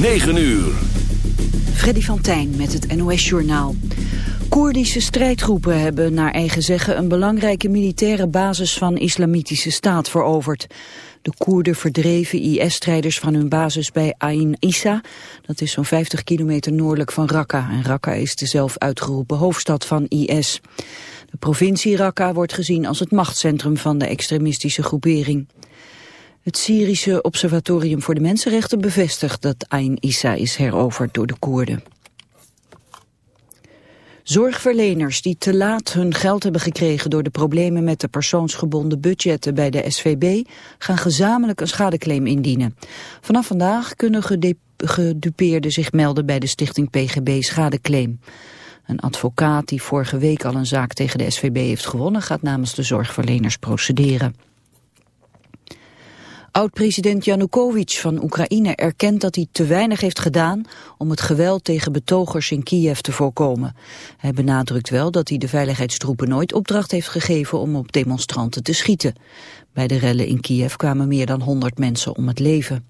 9 uur. Freddy van Tijn met het NOS-journaal. Koerdische strijdgroepen hebben naar eigen zeggen een belangrijke militaire basis van islamitische staat veroverd. De Koerden verdreven IS-strijders van hun basis bij Ain Issa. Dat is zo'n 50 kilometer noordelijk van Raqqa. En Raqqa is de zelf uitgeroepen hoofdstad van IS. De provincie Raqqa wordt gezien als het machtscentrum van de extremistische groepering. Het Syrische Observatorium voor de Mensenrechten bevestigt dat Ain Issa is heroverd door de Koerden. Zorgverleners die te laat hun geld hebben gekregen door de problemen met de persoonsgebonden budgetten bij de SVB gaan gezamenlijk een schadeclaim indienen. Vanaf vandaag kunnen gedupeerden zich melden bij de stichting PGB Schadeclaim. Een advocaat die vorige week al een zaak tegen de SVB heeft gewonnen gaat namens de zorgverleners procederen. Oud-president Janukovic van Oekraïne erkent dat hij te weinig heeft gedaan om het geweld tegen betogers in Kiev te voorkomen. Hij benadrukt wel dat hij de veiligheidstroepen nooit opdracht heeft gegeven om op demonstranten te schieten. Bij de rellen in Kiev kwamen meer dan 100 mensen om het leven.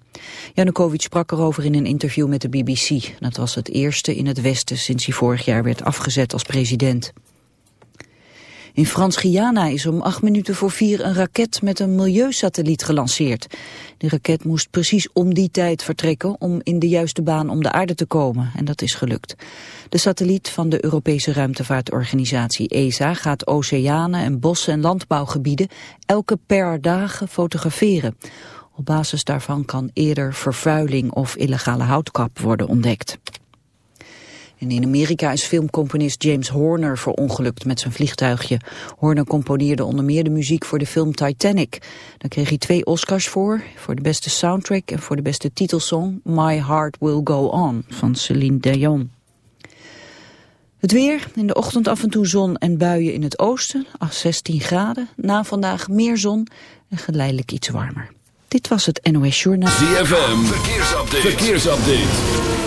Janukovic sprak erover in een interview met de BBC. Dat was het eerste in het Westen sinds hij vorig jaar werd afgezet als president. In Frans-Guyana is om acht minuten voor vier een raket met een milieusatelliet gelanceerd. De raket moest precies om die tijd vertrekken om in de juiste baan om de aarde te komen. En dat is gelukt. De satelliet van de Europese ruimtevaartorganisatie ESA gaat oceanen en bossen en landbouwgebieden elke per dagen fotograferen. Op basis daarvan kan eerder vervuiling of illegale houtkap worden ontdekt. En in Amerika is filmcomponist James Horner verongelukt met zijn vliegtuigje. Horner componeerde onder meer de muziek voor de film Titanic. Daar kreeg hij twee Oscars voor, voor de beste soundtrack en voor de beste titelsong My Heart Will Go On van Celine Dion. Het weer, in de ochtend af en toe zon en buien in het oosten, 16 graden. Na vandaag meer zon en geleidelijk iets warmer. Dit was het NOS Journaal. ZFM, verkeersupdate. verkeersupdate.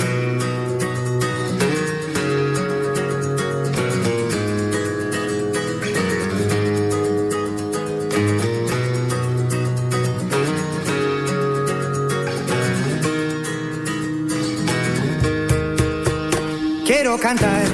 都看淡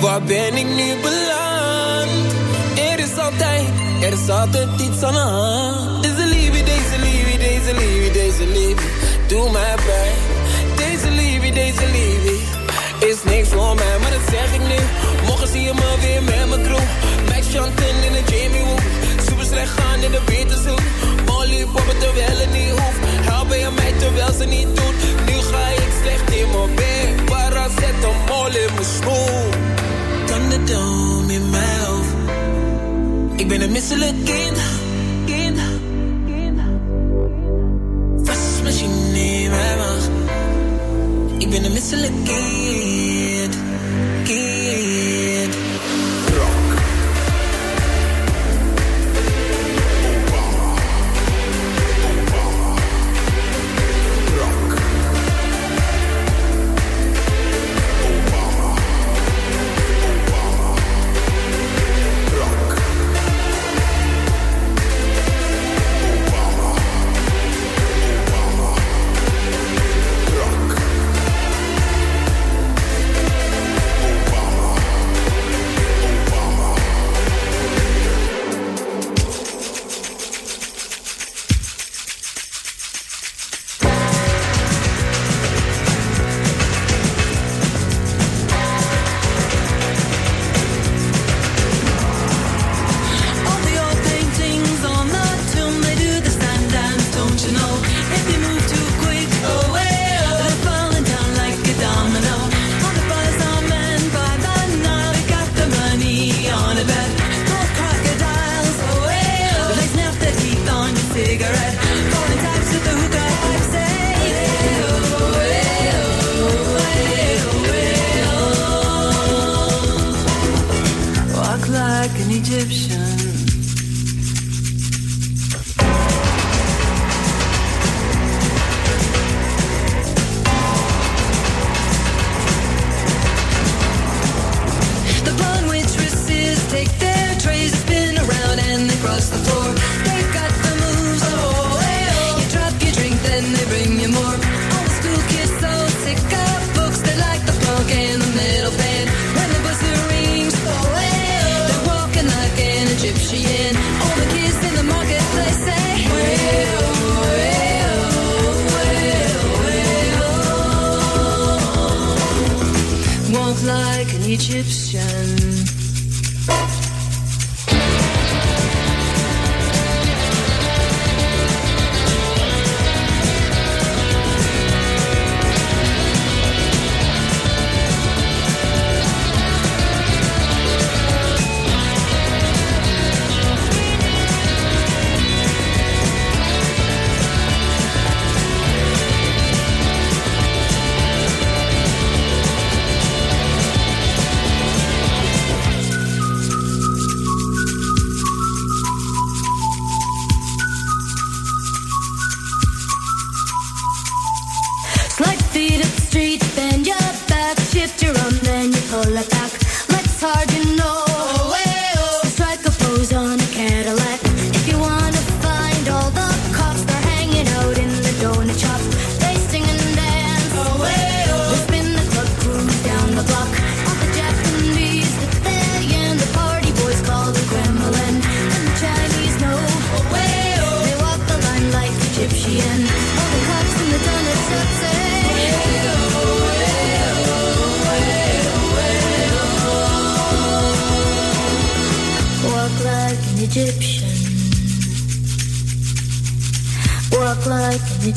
Waar ben ik nu beland? Er is altijd, er is altijd iets aan de hand. Deze liefde, deze liefde, deze liefde, deze liefde. Doe mij pijn. Deze liefde, deze liefde. Is niks voor mij, maar dat zeg ik nu. Morgen zie je me weer met mijn crew. Max Chanten in de Jamie Woo slecht gaan en de beter zoek. Molly poppen terwijl het niet hoeft. Helpen je mij terwijl ze niet doet. Nu ga ik slecht in mijn bed. Para zet een moest in Kan schoen. Thunderdome in mijn hoofd. Ik ben een misselijk kind. Kind. Wasmachine in mijn macht. Ik ben een misselijk kind. Kind.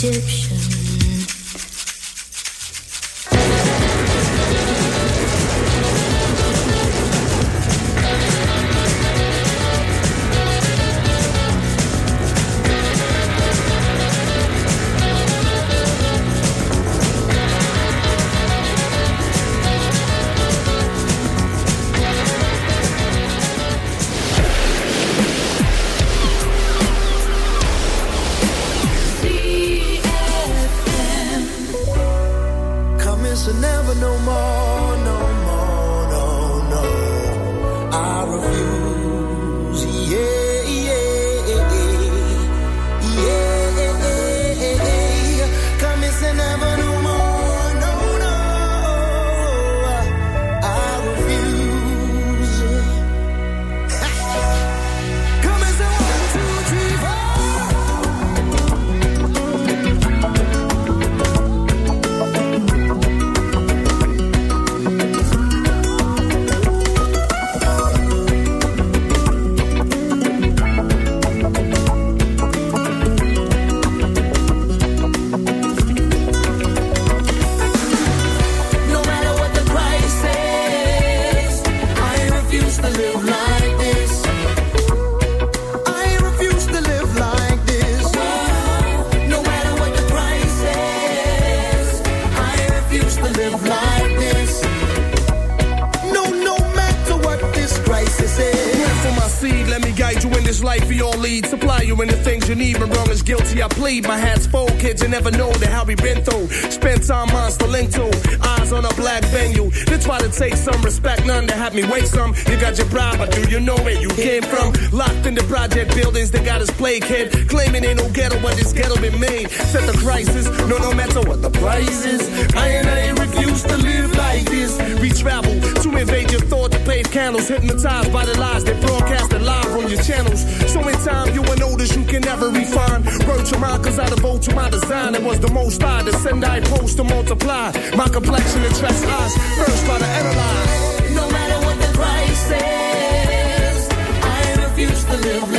Egyptian. I plead. My hat's full, kids, you never know the how we been through. Spent time on Stalento, eyes on a black venue. They try to take some respect, none to have me wait some. You got your bribe, but do you know where you came from? Locked in the project buildings, they got us plague kid. Claiming ain't no ghetto, but this ghetto been made. Set the crisis, no, no matter what the price is. I and I refuse to live like this. We travel to invade your thought to pave candles, hypnotized by the lies they broadcasted live on your channels. So in time, you will notice you can never refine. Word to mine, cause I devote to my design. It was the most I to send, I post to multiply. My complexion attracts eyes, first try to analyze. No matter what the price is, I refuse to live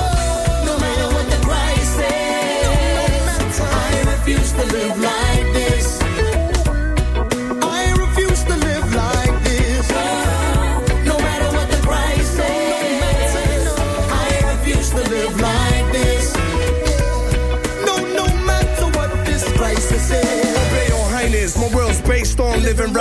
Refuse to live like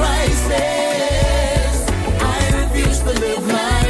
crisis. I refuse to live my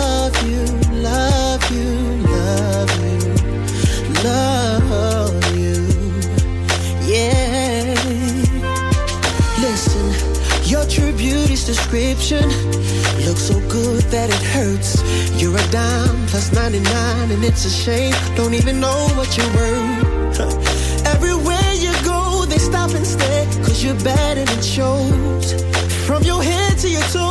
you, love you, love you, love you. Yeah. Listen, your true beauty's description looks so good that it hurts. You're a dime plus 99, and it's a shame. Don't even know what you're worth. Everywhere you go, they stop and stare, cause you're bad and it shows. From your head to your toes,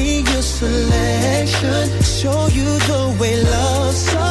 selection. Show you the way love's supposed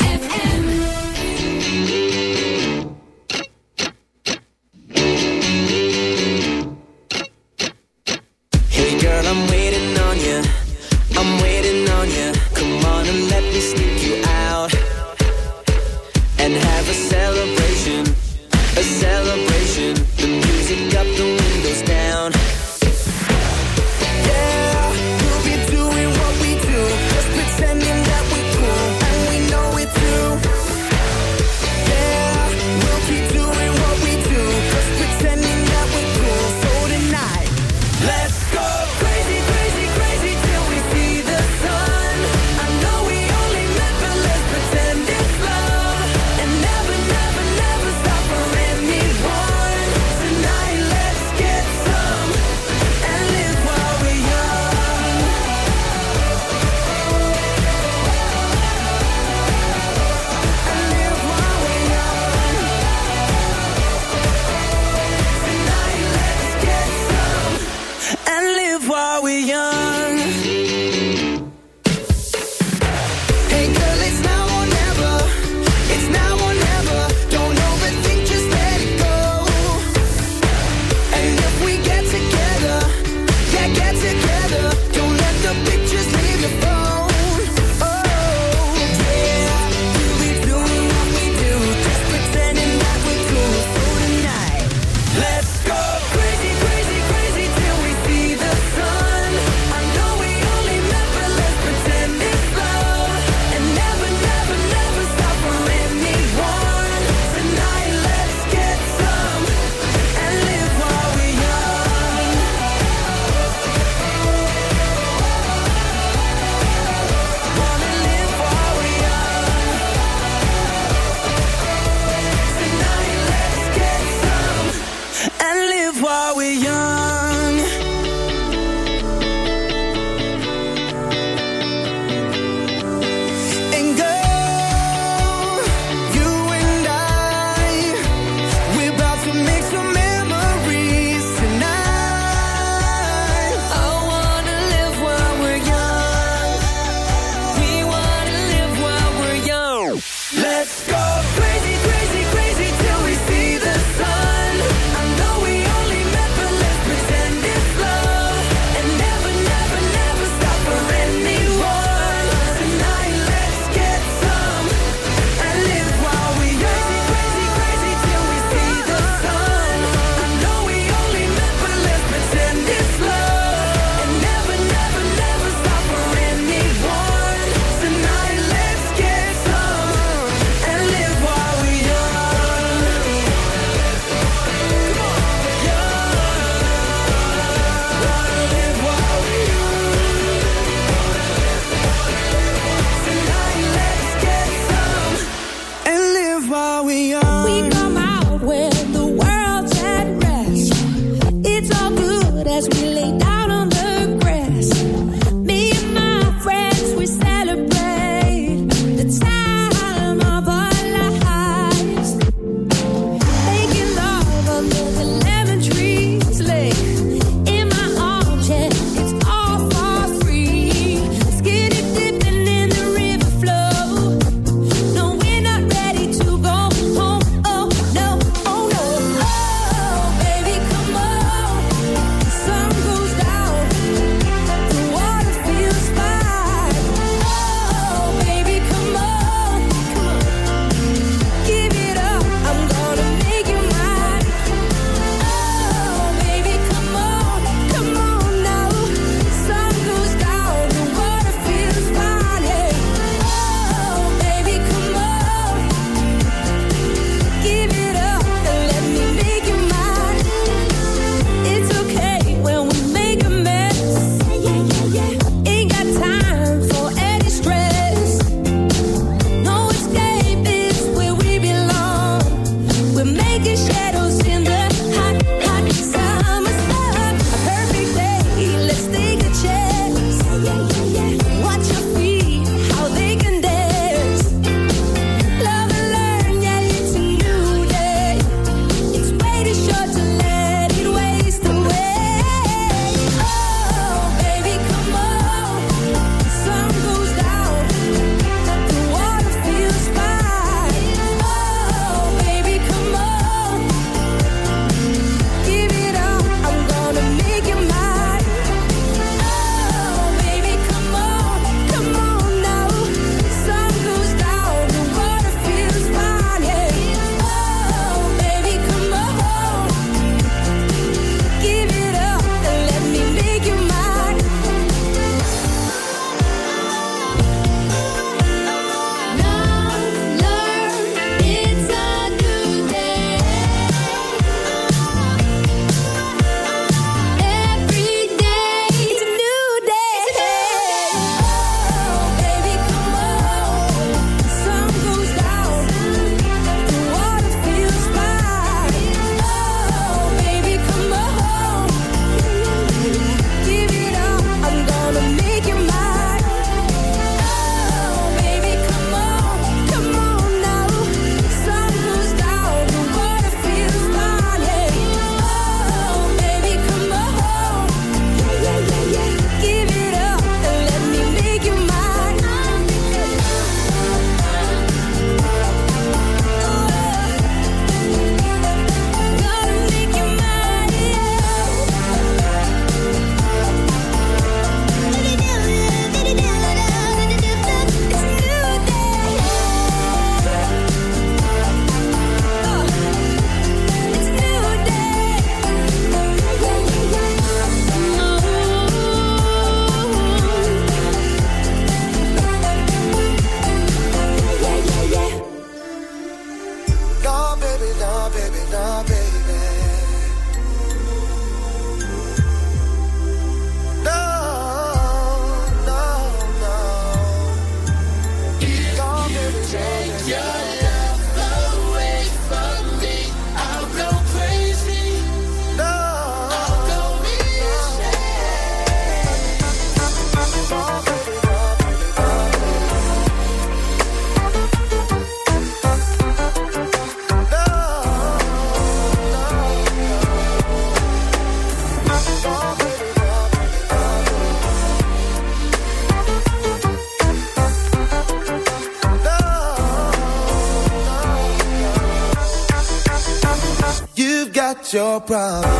your problem.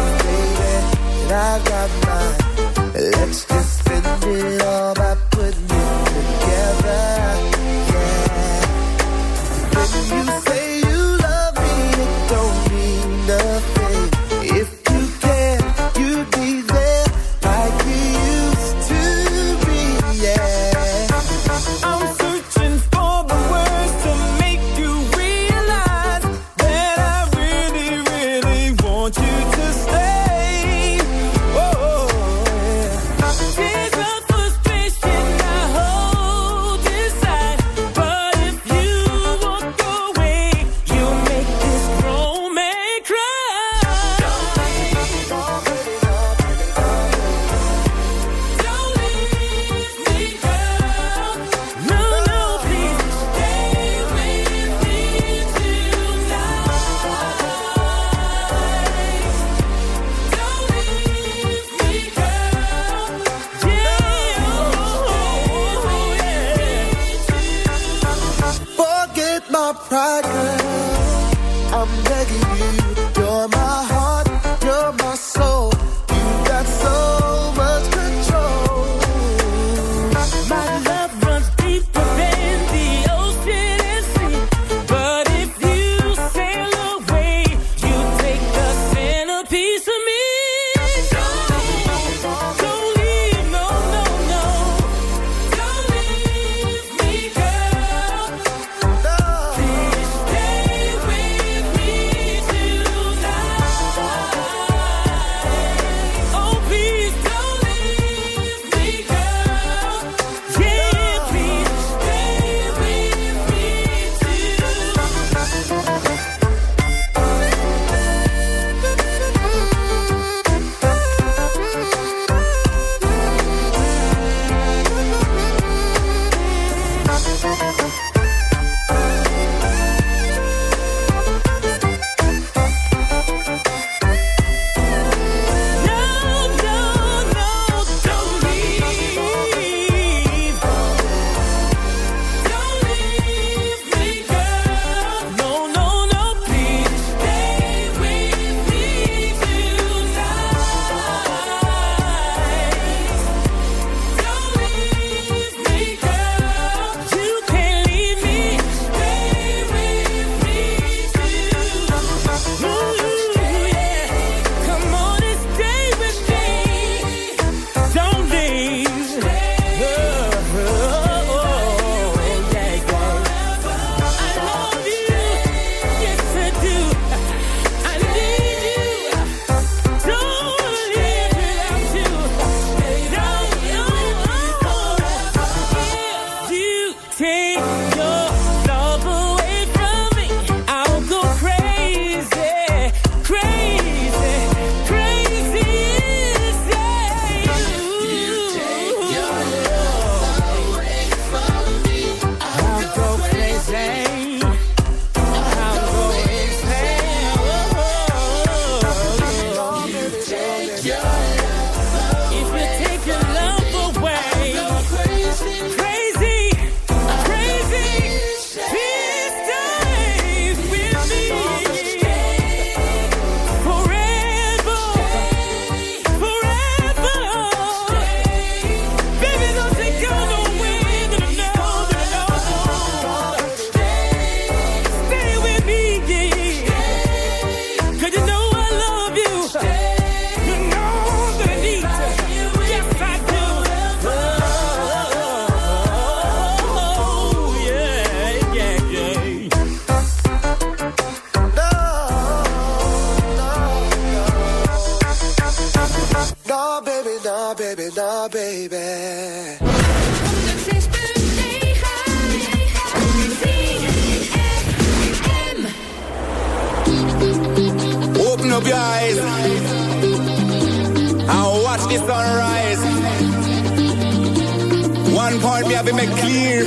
make clear.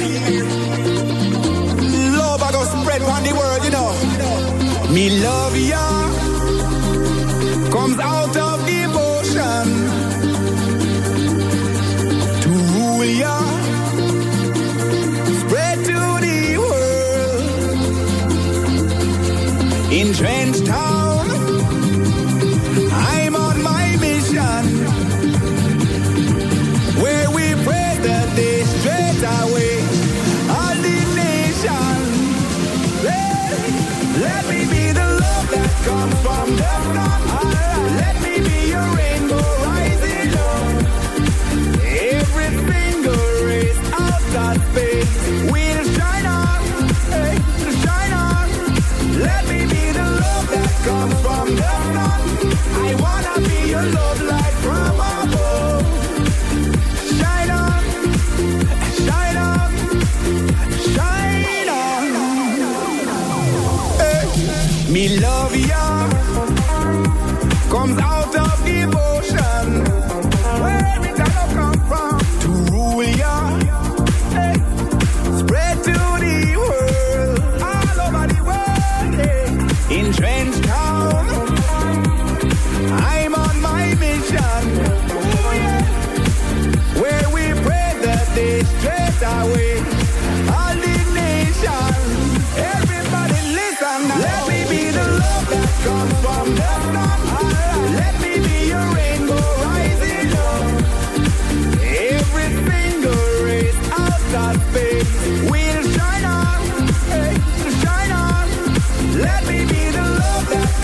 Love I go spread on the world, you know. Me love ya.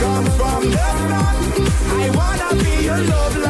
come from? Lebanon. I wanna be your love.